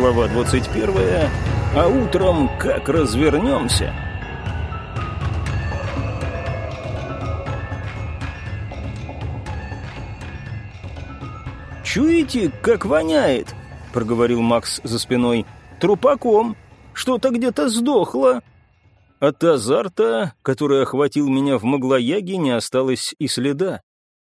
глава 21, а утром как развернемся. «Чуете, как воняет?» — проговорил Макс за спиной. «Трупаком. Что-то где-то сдохло». От азарта, который охватил меня в Маглояге, не осталось и следа.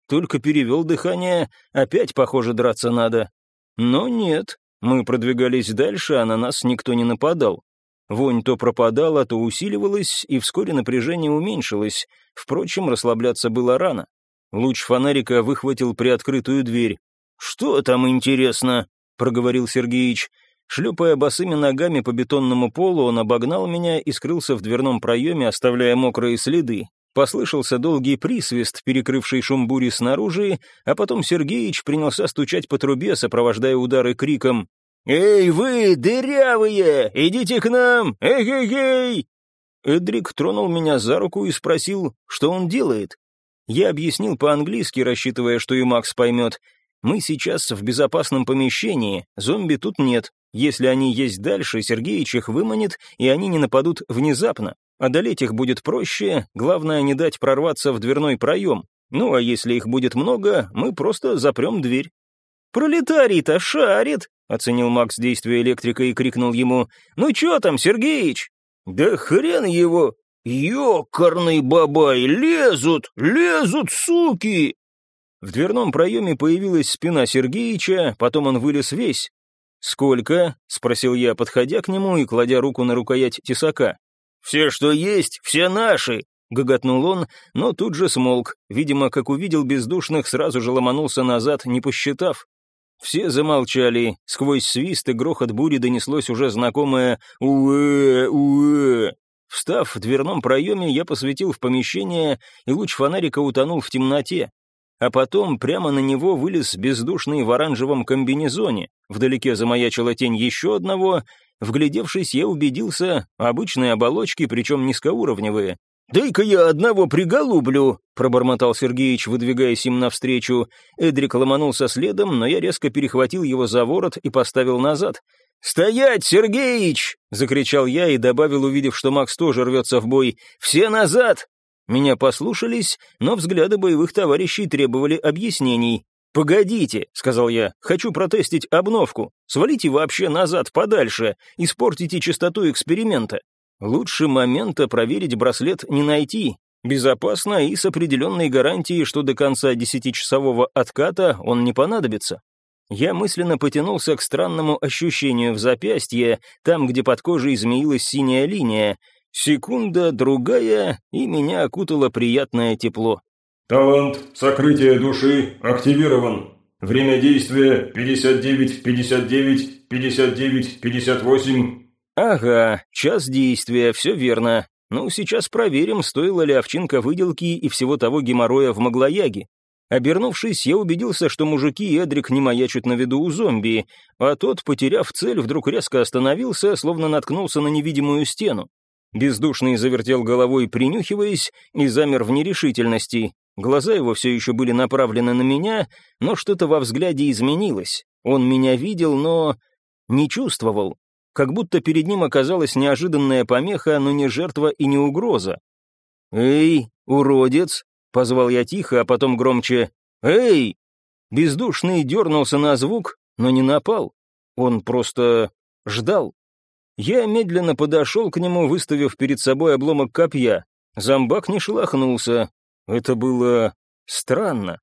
Только перевел дыхание, опять, похоже, драться надо. Но нет, мы продвигались дальше, а на нас никто не нападал. Вонь то пропадала, то усиливалась, и вскоре напряжение уменьшилось. Впрочем, расслабляться было рано. Луч фонарика выхватил приоткрытую дверь. «Что там интересно?» — проговорил Сергеич. Шлепая босыми ногами по бетонному полу, он обогнал меня и скрылся в дверном проеме, оставляя мокрые следы. Послышался долгий присвист, перекрывший шум бури снаружи, а потом Сергеич принялся стучать по трубе, сопровождая удары криком «Эй, вы, дырявые, идите к нам! Эй-эй-эй!» Эдрик тронул меня за руку и спросил, что он делает. Я объяснил по-английски, рассчитывая, что и Макс поймет. «Мы сейчас в безопасном помещении, зомби тут нет. Если они есть дальше, Сергеич их выманит, и они не нападут внезапно. Одолеть их будет проще, главное не дать прорваться в дверной проем. Ну а если их будет много, мы просто запрем дверь. «Пролетарий-то шарит!» — оценил Макс действие электрика и крикнул ему. «Ну чё там, Сергеич?» «Да хрен его! Ёкарный бабай! Лезут! Лезут, суки!» В дверном проеме появилась спина Сергеича, потом он вылез весь. «Сколько?» — спросил я, подходя к нему и кладя руку на рукоять тесака. «Все, что есть, все наши!» — гоготнул он, но тут же смолк. Видимо, как увидел бездушных, сразу же ломанулся назад, не посчитав. Все замолчали. Сквозь свист и грохот бури донеслось уже знакомое «Уэ, уэ». Встав в дверном проеме, я посветил в помещение, и луч фонарика утонул в темноте. А потом прямо на него вылез бездушный в оранжевом комбинезоне. Вдалеке замаячила тень еще одного, Вглядевшись, я убедился, обычные оболочки, причем низкоуровневые. «Дай-ка я одного приголублю», — пробормотал Сергеич, выдвигаясь им навстречу. Эдрик ломанулся следом, но я резко перехватил его за ворот и поставил назад. «Стоять, Сергеич!» — закричал я и добавил, увидев, что Макс тоже рвется в бой. «Все назад!» Меня послушались, но взгляды боевых товарищей требовали объяснений. «Погодите», — сказал я, — «хочу протестить обновку. Свалите вообще назад подальше, испортите чистоту эксперимента. Лучше момента проверить браслет не найти. Безопасно и с определенной гарантией, что до конца десятичасового отката он не понадобится». Я мысленно потянулся к странному ощущению в запястье, там, где под кожей измеилась синяя линия. Секунда, другая, и меня окутало приятное тепло. Талант «Сокрытие души» активирован. Время действия 59, 59, 59, 58. Ага, час действия, все верно. Ну, сейчас проверим, стоила ли овчинка выделки и всего того геморроя в Маглояге. Обернувшись, я убедился, что мужики и Эдрик не маячат на виду у зомби, а тот, потеряв цель, вдруг резко остановился, словно наткнулся на невидимую стену. Бездушный завертел головой, принюхиваясь, и замер в нерешительности. Глаза его все еще были направлены на меня, но что-то во взгляде изменилось. Он меня видел, но не чувствовал. Как будто перед ним оказалась неожиданная помеха, но не жертва и не угроза. «Эй, уродец!» — позвал я тихо, а потом громче. «Эй!» Бездушный дернулся на звук, но не напал. Он просто ждал. Я медленно подошел к нему, выставив перед собой обломок копья. Зомбак не шелохнулся, это было странно.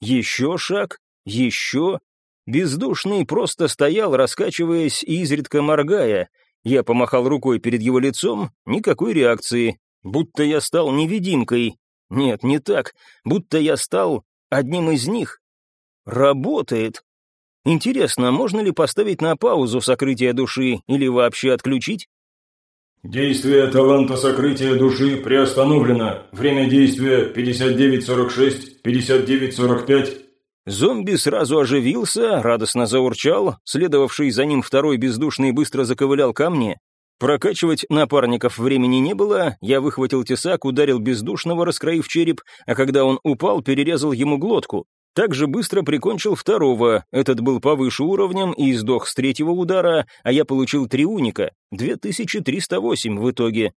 Еще шаг, еще. Бездушный просто стоял, раскачиваясь и изредка моргая. Я помахал рукой перед его лицом, никакой реакции. Будто я стал невидимкой. Нет, не так. Будто я стал одним из них. Работает. Интересно, можно ли поставить на паузу сокрытие души или вообще отключить? Действие таланта сокрытия души приостановлено. Время действия 59.46, 59.45. Зомби сразу оживился, радостно заурчал, следовавший за ним второй бездушный быстро заковылял ко мне. Прокачивать напарников времени не было, я выхватил тесак, ударил бездушного, раскроив череп, а когда он упал, перерезал ему глотку. Также быстро прикончил второго, этот был повыше уровнем и сдох с третьего удара, а я получил три уника, 2308 в итоге.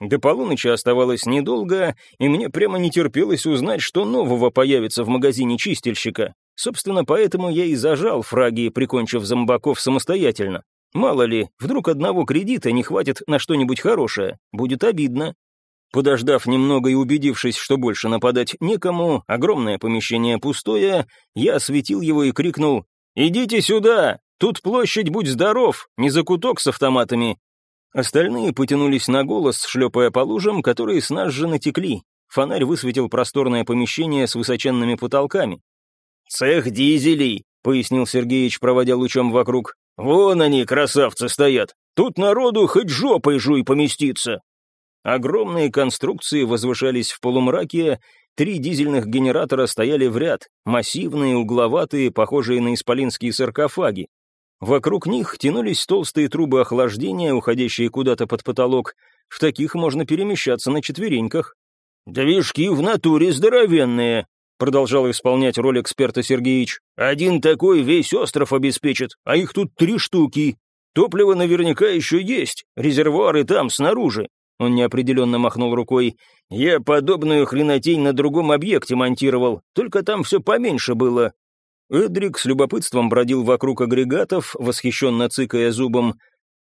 До полуночи оставалось недолго, и мне прямо не терпелось узнать, что нового появится в магазине чистильщика. Собственно, поэтому я и зажал фраги, прикончив зомбаков самостоятельно. Мало ли, вдруг одного кредита не хватит на что-нибудь хорошее. Будет обидно. Подождав немного и убедившись, что больше нападать некому, огромное помещение пустое, я осветил его и крикнул «Идите сюда! Тут площадь, будь здоров, не закуток с автоматами!» Остальные потянулись на голос, шлепая по лужам, которые с нас же натекли. Фонарь высветил просторное помещение с высоченными потолками. «Цех дизелей», — пояснил Сергеич, проводя лучом вокруг. «Вон они, красавцы, стоят. Тут народу хоть жопой жуй поместиться». Огромные конструкции возвышались в полумраке, три дизельных генератора стояли в ряд, массивные, угловатые, похожие на исполинские саркофаги. Вокруг них тянулись толстые трубы охлаждения, уходящие куда-то под потолок. В таких можно перемещаться на четвереньках. «Движки в натуре здоровенные», — продолжал исполнять роль эксперта Сергеич. «Один такой весь остров обеспечит, а их тут три штуки. Топливо наверняка еще есть, резервуары там, снаружи». Он неопределенно махнул рукой. «Я подобную хренотень на другом объекте монтировал, только там все поменьше было. Эдрик с любопытством бродил вокруг агрегатов, восхищенно цыкая зубом.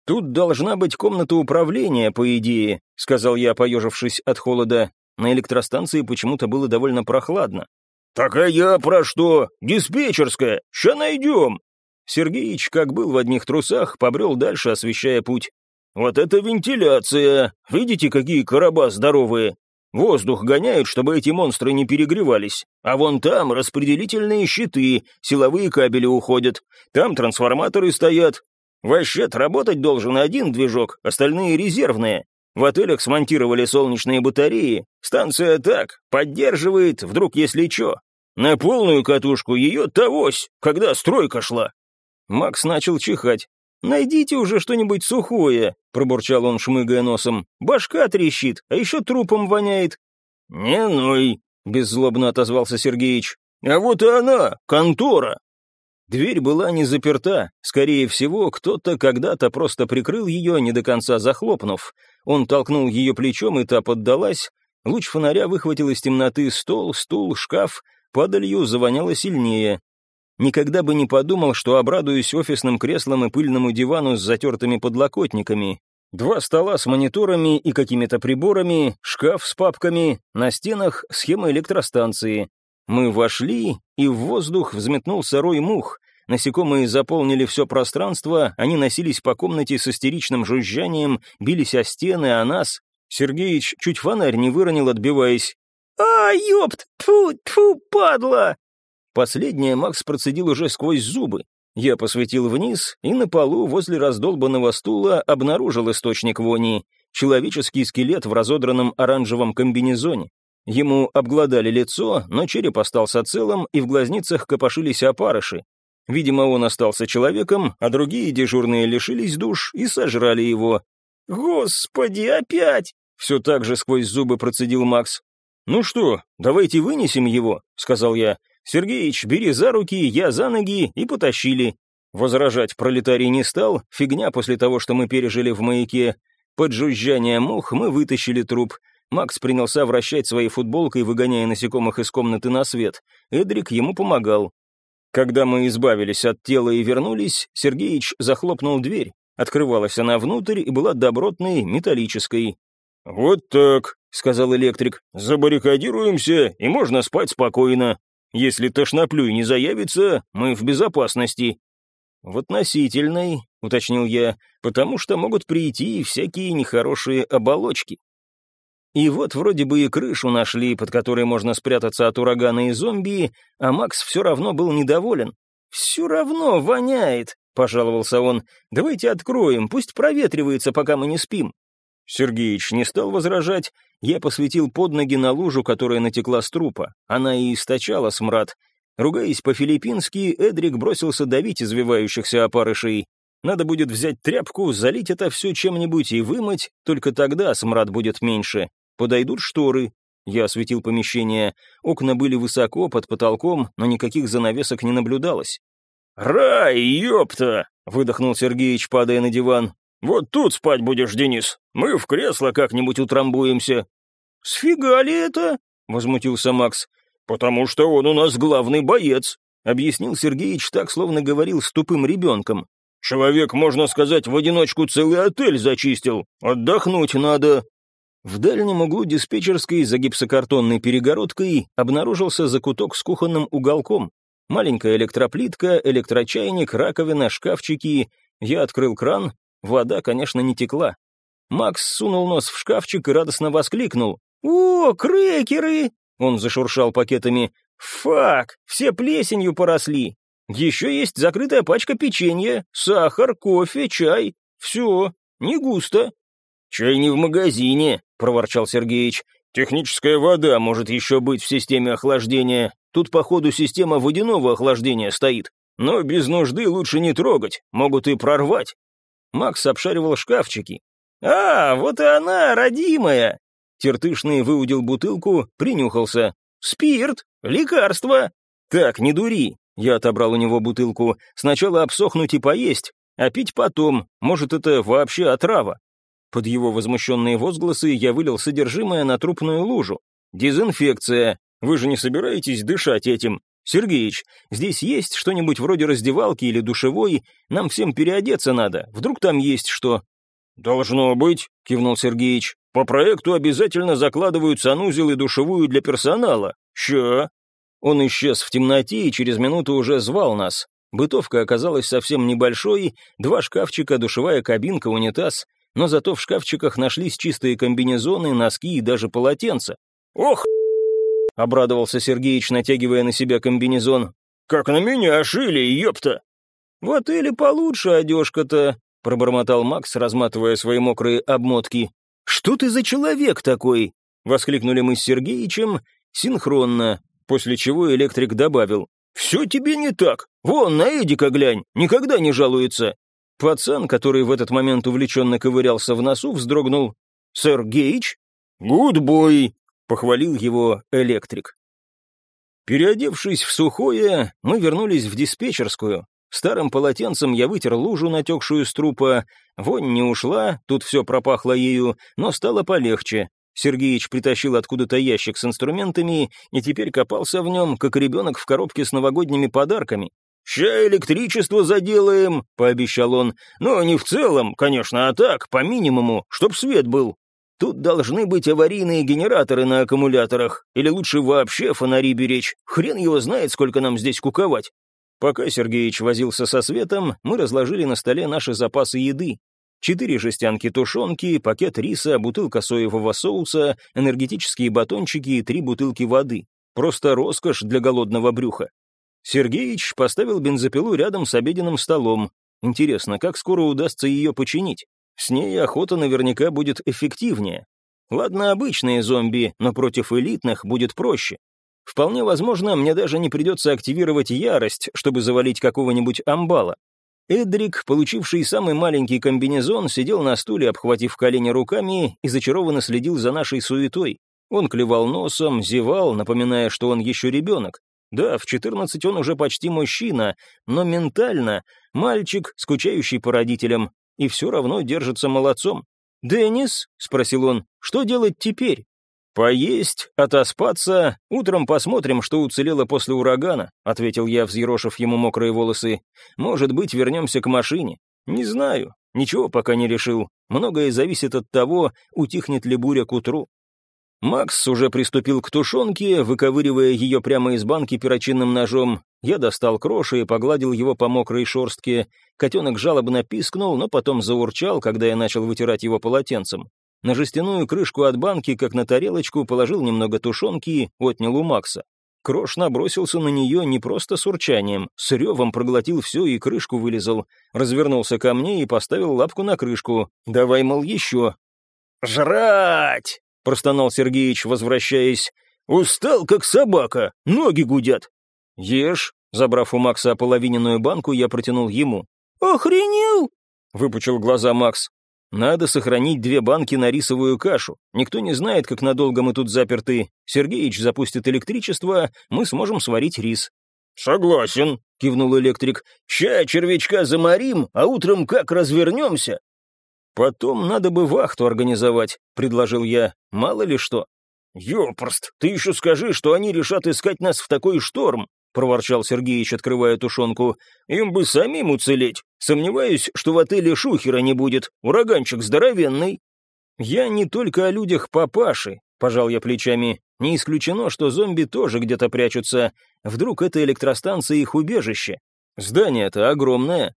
«Тут должна быть комната управления, по идее», — сказал я, поежившись от холода. На электростанции почему-то было довольно прохладно. «Так а я про что? Диспетчерская! Ща найдем!» Сергеич, как был в одних трусах, побрел дальше, освещая путь. «Вот это вентиляция! Видите, какие короба здоровые! Воздух гоняют, чтобы эти монстры не перегревались. А вон там распределительные щиты, силовые кабели уходят. Там трансформаторы стоят. Вообще-то работать должен один движок, остальные резервные. В отелях смонтировали солнечные батареи. Станция так, поддерживает, вдруг если чё. На полную катушку ее тогось, когда стройка шла. Макс начал чихать. «Найдите уже что-нибудь сухое», — пробурчал он, шмыгая носом. «Башка трещит, а еще трупом воняет». «Не ной», — беззлобно отозвался Сергеич. «А вот и она, контора». Дверь была не заперта. Скорее всего, кто-то когда-то просто прикрыл ее, не до конца захлопнув. Он толкнул ее плечом, и та поддалась. Луч фонаря выхватил из темноты стол, стул, шкаф. Падалью завоняло сильнее. Никогда бы не подумал, что обрадуюсь офисным креслам и пыльному дивану с затертыми подлокотниками. Два стола с мониторами и какими-то приборами, шкаф с папками, на стенах схема электростанции. Мы вошли, и в воздух взметнулся рой мух. Насекомые заполнили все пространство, они носились по комнате с истеричным жужжанием, бились о стены, о нас. Сергеич чуть фонарь не выронил, отбиваясь. «А, ёпт! Тьфу, тьфу, падла!» Последнее Макс процедил уже сквозь зубы. Я посветил вниз, и на полу возле раздолбанного стула обнаружил источник вони. Человеческий скелет в разодранном оранжевом комбинезоне. Ему обглодали лицо, но череп остался целым, и в глазницах копошились опарыши. Видимо, он остался человеком, а другие дежурные лишились душ и сожрали его. «Господи, опять!» — все так же сквозь зубы процедил Макс. «Ну что, давайте вынесем его», — сказал я. Сергеич, бери за руки, я за ноги, и потащили. Возражать пролетарий не стал, фигня после того, что мы пережили в маяке. Под жужжание мух мы вытащили труп. Макс принялся вращать своей футболкой, выгоняя насекомых из комнаты на свет. Эдрик ему помогал. Когда мы избавились от тела и вернулись, Сергеич захлопнул дверь. Открывалась она внутрь и была добротной, металлической. «Вот так», — сказал электрик, — «забаррикадируемся, и можно спать спокойно». Если тошноплюй не заявится, мы в безопасности». «В относительной», — уточнил я, «потому что могут прийти всякие нехорошие оболочки». И вот вроде бы и крышу нашли, под которой можно спрятаться от урагана и зомби, а Макс все равно был недоволен. «Все равно воняет», — пожаловался он. «Давайте откроем, пусть проветривается, пока мы не спим». Сергеич не стал возражать, я посветил под ноги на лужу, которая натекла с трупа. Она и источала смрад. Ругаясь по-филиппински, Эдрик бросился давить извивающихся опарышей. Надо будет взять тряпку, залить это все чем-нибудь и вымыть, только тогда смрад будет меньше. Подойдут шторы. Я осветил помещение. Окна были высоко, под потолком, но никаких занавесок не наблюдалось. «Рай, ёпта!» — выдохнул Сергеич, падая на диван. «Вот тут спать будешь, Денис. Мы в кресло как-нибудь утрамбуемся». «Сфига ли это?» — возмутился Макс. «Потому что он у нас главный боец», — объяснил Сергеич так, словно говорил с тупым ребенком. «Человек, можно сказать, в одиночку целый отель зачистил. Отдохнуть надо». В дальнем углу диспетчерской за гипсокартонной перегородкой обнаружился закуток с кухонным уголком. Маленькая электроплитка, электрочайник, раковина, шкафчики. Я открыл кран, вода, конечно, не текла. Макс сунул нос в шкафчик и радостно воскликнул. «О, крекеры!» Он зашуршал пакетами. «Фак, все плесенью поросли. Еще есть закрытая пачка печенья, сахар, кофе, чай. Все, не густо». «Чай не в магазине», — проворчал Сергеич. «Техническая вода может еще быть в системе охлаждения. Тут, походу, система водяного охлаждения стоит. Но без нужды лучше не трогать, могут и прорвать». Макс обшаривал шкафчики. «А, вот и она, родимая!» Тертышный выудил бутылку, принюхался. «Спирт! Лекарство!» «Так, не дури!» Я отобрал у него бутылку. «Сначала обсохнуть и поесть, а пить потом. Может, это вообще отрава?» Под его возмущенные возгласы я вылил содержимое на трупную лужу. «Дезинфекция. Вы же не собираетесь дышать этим? Сергеич, здесь есть что-нибудь вроде раздевалки или душевой? Нам всем переодеться надо. Вдруг там есть что?» «Должно быть», — кивнул Сергеич. «По проекту обязательно закладывают санузел и душевую для персонала. Ща». Он исчез в темноте и через минуту уже звал нас. Бытовка оказалась совсем небольшой, два шкафчика, душевая кабинка, унитаз но зато в шкафчиках нашлись чистые комбинезоны, носки и даже полотенца. «Ох!» — обрадовался Сергеич, натягивая на себя комбинезон. «Как на меня шили, ёпта!» «Вот или получше одежка-то», — пробормотал Макс, разматывая свои мокрые обмотки. «Что ты за человек такой?» — воскликнули мы с Сергеичем синхронно, после чего электрик добавил. «Все тебе не так. Вон, на Эдика глянь, никогда не жалуется. Пацан, который в этот момент увлеченно ковырялся в носу, вздрогнул. «Сэр Гейдж?» «Гудбой!» — похвалил его электрик. Переодевшись в сухое, мы вернулись в диспетчерскую. Старым полотенцем я вытер лужу, натекшую с трупа. Вонь не ушла, тут все пропахло ею, но стало полегче. Сергеич притащил откуда-то ящик с инструментами и теперь копался в нем, как ребенок в коробке с новогодними подарками. «Ща электричество заделаем», — пообещал он. «Но не в целом, конечно, а так, по минимуму, чтоб свет был. Тут должны быть аварийные генераторы на аккумуляторах, или лучше вообще фонари беречь. Хрен его знает, сколько нам здесь куковать». Пока Сергеич возился со светом, мы разложили на столе наши запасы еды. Четыре жестянки тушенки, пакет риса, бутылка соевого соуса, энергетические батончики и три бутылки воды. Просто роскошь для голодного брюха. Сергеич поставил бензопилу рядом с обеденным столом. Интересно, как скоро удастся ее починить? С ней охота наверняка будет эффективнее. Ладно, обычные зомби, но против элитных будет проще. Вполне возможно, мне даже не придется активировать ярость, чтобы завалить какого-нибудь амбала. Эдрик, получивший самый маленький комбинезон, сидел на стуле, обхватив колени руками, и зачарованно следил за нашей суетой. Он клевал носом, зевал, напоминая, что он еще ребенок. Да, в 14 он уже почти мужчина, но ментально мальчик, скучающий по родителям, и все равно держится молодцом. «Деннис?» — спросил он. «Что делать теперь?» «Поесть, отоспаться, утром посмотрим, что уцелело после урагана», — ответил я, взъерошив ему мокрые волосы. «Может быть, вернемся к машине?» «Не знаю, ничего пока не решил. Многое зависит от того, утихнет ли буря к утру». Макс уже приступил к тушенке, выковыривая ее прямо из банки перочинным ножом. Я достал кроши и погладил его по мокрой шорстке. Котенок жалобно пискнул, но потом заурчал, когда я начал вытирать его полотенцем. На жестяную крышку от банки, как на тарелочку, положил немного тушенки, отнял у Макса. Крош набросился на нее не просто с урчанием, с ревом проглотил все и крышку вылезал. Развернулся ко мне и поставил лапку на крышку. «Давай, мол, еще». «Жрать!» — простонал Сергеич, возвращаясь. «Устал, как собака, ноги гудят». «Ешь», — забрав у Макса ополовиненную банку, я протянул ему. «Охренел?» — выпучил глаза Макс. Надо сохранить две банки на рисовую кашу. Никто не знает, как надолго мы тут заперты. Сергеич запустит электричество, мы сможем сварить рис». «Согласен», — кивнул электрик. «Ща червячка заморим, а утром как развернемся?» «Потом надо бы вахту организовать», — предложил я. «Мало ли что». «Ёпрст, ты еще скажи, что они решат искать нас в такой шторм», — проворчал Сергеич, открывая тушенку. «Им бы самим уцелеть. Сомневаюсь, что в отеле шухера не будет. Ураганчик здоровенный». «Я не только о людях папаши», — пожал я плечами. «Не исключено, что зомби тоже где-то прячутся. Вдруг это электростанция их убежище. Здание-то огромное».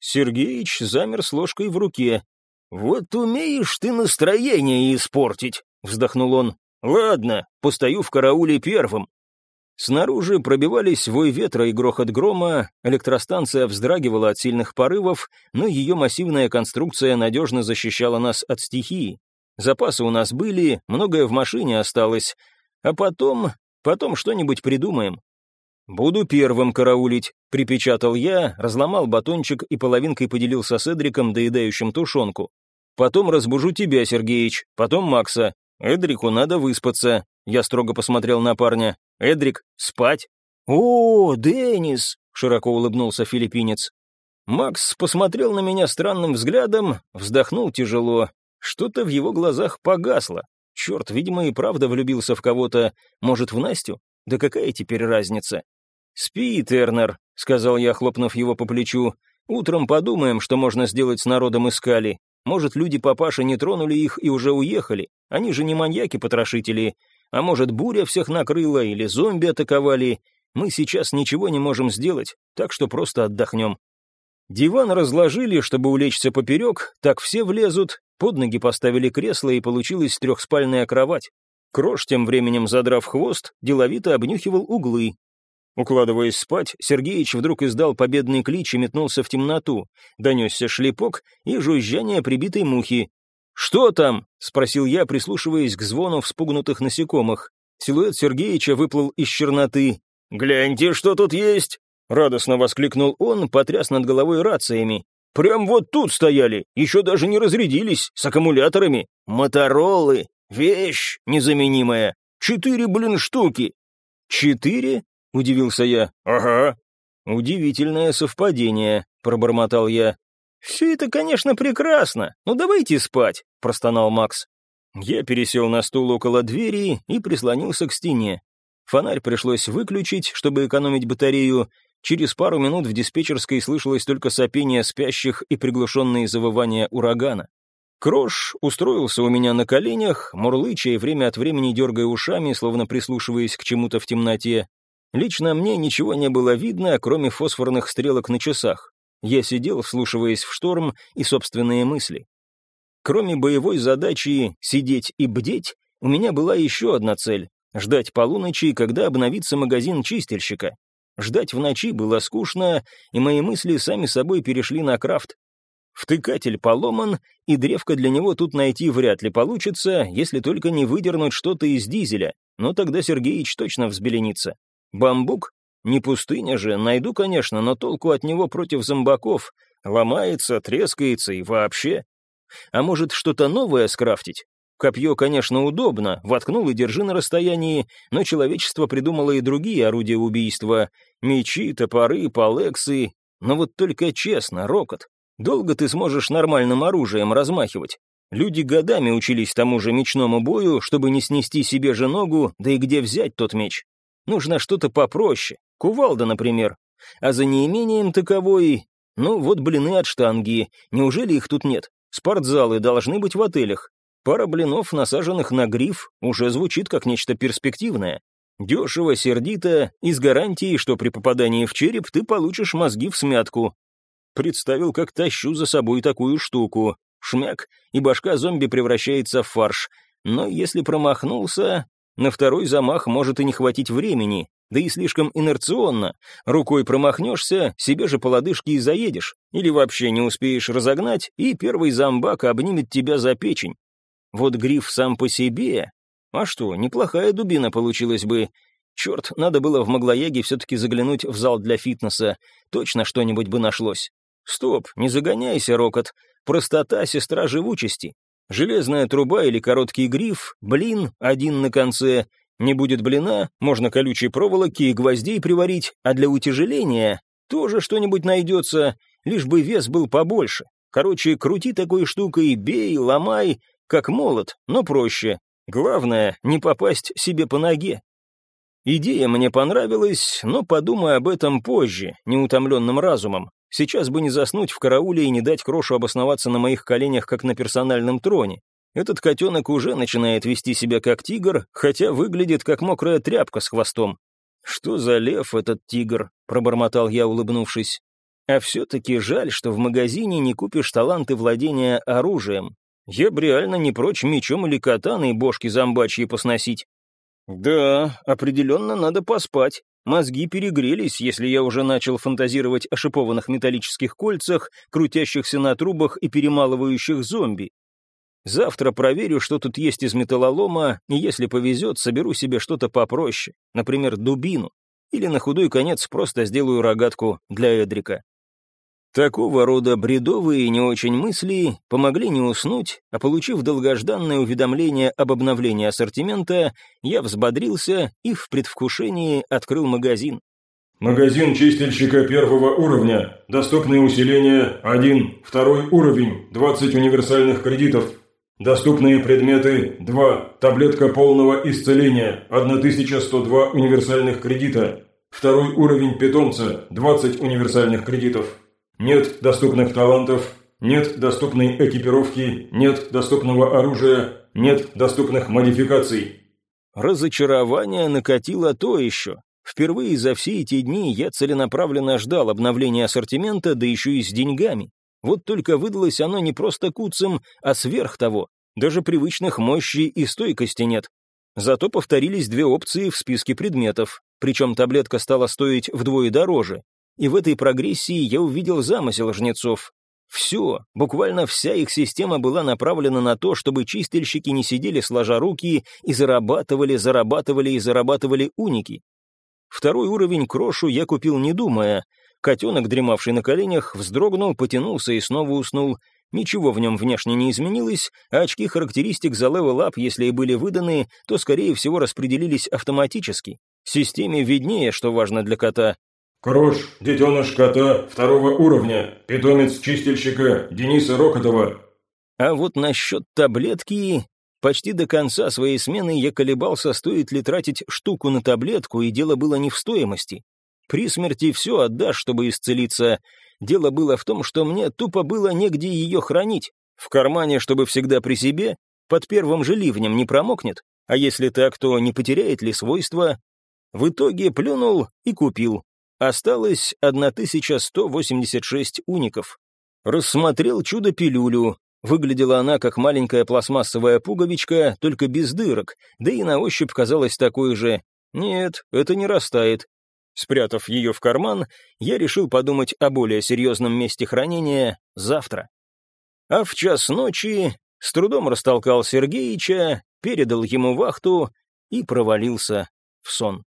Сергеич замер с ложкой в руке. «Вот умеешь ты настроение испортить», — вздохнул он. «Ладно, постою в карауле первым. Снаружи пробивались вой ветра и грохот грома, электростанция вздрагивала от сильных порывов, но ее массивная конструкция надежно защищала нас от стихии. Запасы у нас были, многое в машине осталось. А потом, потом что-нибудь придумаем. «Буду первым караулить», — припечатал я, разломал батончик и половинкой поделился с Эдриком, доедающим тушенку. «Потом разбужу тебя, Сергеич, потом Макса. Эдрику надо выспаться». Я строго посмотрел на парня. Эдрик, спать!» «О, Деннис!» — широко улыбнулся филиппинец. Макс посмотрел на меня странным взглядом, вздохнул тяжело. Что-то в его глазах погасло. Черт, видимо, и правда влюбился в кого-то. Может, в Настю? Да какая теперь разница? «Спи, Тернер», — сказал я, хлопнув его по плечу. «Утром подумаем, что можно сделать с народом Искали. Может, люди папаши не тронули их и уже уехали. Они же не маньяки-потрошители. А может, буря всех накрыла или зомби атаковали. Мы сейчас ничего не можем сделать, так что просто отдохнем. Диван разложили, чтобы улечься поперек, так все влезут, под ноги поставили кресло, и получилась трехспальная кровать. Крош, тем временем задрав хвост, деловито обнюхивал углы. Укладываясь спать, Сергеич вдруг издал победный клич и метнулся в темноту. Донесся шлепок и жужжание прибитой мухи. «Что там?» — спросил я, прислушиваясь к звону вспугнутых насекомых. Силуэт Сергеича выплыл из черноты. «Гляньте, что тут есть!» — радостно воскликнул он, потряс над головой рациями. «Прям вот тут стояли, еще даже не разрядились, с аккумуляторами. Моторолы, вещь незаменимая. Четыре, блин, штуки». «Четыре?» — удивился я. «Ага». «Удивительное совпадение», — пробормотал я. «Все это, конечно, прекрасно, но давайте спать», — простонал Макс. Я пересел на стул около двери и прислонился к стене. Фонарь пришлось выключить, чтобы экономить батарею. Через пару минут в диспетчерской слышалось только сопение спящих и приглушенные завывания урагана. Крош устроился у меня на коленях, мурлыча и время от времени дергая ушами, словно прислушиваясь к чему-то в темноте. Лично мне ничего не было видно, кроме фосфорных стрелок на часах. Я сидел, вслушиваясь в шторм и собственные мысли. Кроме боевой задачи «сидеть и бдеть», у меня была еще одна цель — ждать полуночи, когда обновится магазин чистильщика. Ждать в ночи было скучно, и мои мысли сами собой перешли на крафт. Втыкатель поломан, и древко для него тут найти вряд ли получится, если только не выдернуть что-то из дизеля, но тогда Сергеич точно взбеленится. Бамбук не пустыня же, найду, конечно, но толку от него против зомбаков. Ломается, трескается и вообще. А может, что-то новое скрафтить? Копье, конечно, удобно, воткнул и держи на расстоянии, но человечество придумало и другие орудия убийства. Мечи, топоры, палексы. Но вот только честно, Рокот, долго ты сможешь нормальным оружием размахивать? Люди годами учились тому же мечному бою, чтобы не снести себе же ногу, да и где взять тот меч? Нужно что-то попроще, Кувалда, например. А за неимением таковой... Ну, вот блины от штанги. Неужели их тут нет? Спортзалы должны быть в отелях. Пара блинов, насаженных на гриф, уже звучит как нечто перспективное. Дешево, сердито и с гарантией, что при попадании в череп ты получишь мозги в смятку. Представил, как тащу за собой такую штуку. Шмяк, и башка зомби превращается в фарш. Но если промахнулся, на второй замах может и не хватить времени да и слишком инерционно. Рукой промахнешься, себе же по лодыжке и заедешь. Или вообще не успеешь разогнать, и первый зомбак обнимет тебя за печень. Вот гриф сам по себе... А что, неплохая дубина получилась бы. Черт, надо было в Маглояге все-таки заглянуть в зал для фитнеса. Точно что-нибудь бы нашлось. Стоп, не загоняйся, Рокот. Простота — сестра живучести. Железная труба или короткий гриф, блин, один на конце. Не будет блина, можно колючей проволоки и гвоздей приварить, а для утяжеления тоже что-нибудь найдется, лишь бы вес был побольше. Короче, крути такой штукой, бей, ломай, как молот, но проще. Главное, не попасть себе по ноге. Идея мне понравилась, но подумай об этом позже, неутомленным разумом. Сейчас бы не заснуть в карауле и не дать Крошу обосноваться на моих коленях, как на персональном троне. Этот котенок уже начинает вести себя как тигр, хотя выглядит как мокрая тряпка с хвостом. «Что за лев этот тигр?» — пробормотал я, улыбнувшись. «А все-таки жаль, что в магазине не купишь таланты владения оружием. Я бы реально не прочь мечом или катаной бошки зомбачьи посносить. Да, определенно надо поспать. Мозги перегрелись, если я уже начал фантазировать о шипованных металлических кольцах, крутящихся на трубах и перемалывающих зомби. Завтра проверю, что тут есть из металлолома, и если повезет, соберу себе что-то попроще, например, дубину. Или на худой конец просто сделаю рогатку для Эдрика. Такого рода бредовые и не очень мысли помогли не уснуть, а получив долгожданное уведомление об обновлении ассортимента, я взбодрился и в предвкушении открыл магазин. Магазин чистильщика первого уровня. Доступные усиления 1, второй уровень, 20 универсальных кредитов. Доступные предметы 2, таблетка полного исцеления, 1102 универсальных кредита. Второй уровень питомца, 20 универсальных кредитов. Нет доступных талантов, нет доступной экипировки, нет доступного оружия, нет доступных модификаций. Разочарование накатило то еще. Впервые за все эти дни я целенаправленно ждал обновления ассортимента, да еще и с деньгами. Вот только выдалось оно не просто куцем, а сверх того. Даже привычных мощи и стойкости нет. Зато повторились две опции в списке предметов, причем таблетка стала стоить вдвое дороже, и в этой прогрессии я увидел замысел жнецов. Все, буквально вся их система была направлена на то, чтобы чистильщики не сидели сложа руки и зарабатывали, зарабатывали и зарабатывали уники. Второй уровень крошу я купил не думая. Котенок, дремавший на коленях, вздрогнул, потянулся и снова уснул. Ничего в нем внешне не изменилось, а очки характеристик за level up, если и были выданы, то, скорее всего, распределились автоматически. Системе виднее, что важно для кота, Крош, детеныш кота второго уровня, питомец чистильщика Дениса Рокотова. А вот насчет таблетки... Почти до конца своей смены я колебался, стоит ли тратить штуку на таблетку, и дело было не в стоимости. При смерти все отдашь, чтобы исцелиться. Дело было в том, что мне тупо было негде ее хранить. В кармане, чтобы всегда при себе, под первым же ливнем не промокнет. А если так, то не потеряет ли свойства? В итоге плюнул и купил. Осталось 1186 уников. Рассмотрел чудо-пилюлю. Выглядела она как маленькая пластмассовая пуговичка, только без дырок, да и на ощупь казалась такой же. Нет, это не растает. Спрятав ее в карман, я решил подумать о более серьезном месте хранения завтра. А в час ночи с трудом растолкал Сергеича, передал ему вахту и провалился в сон.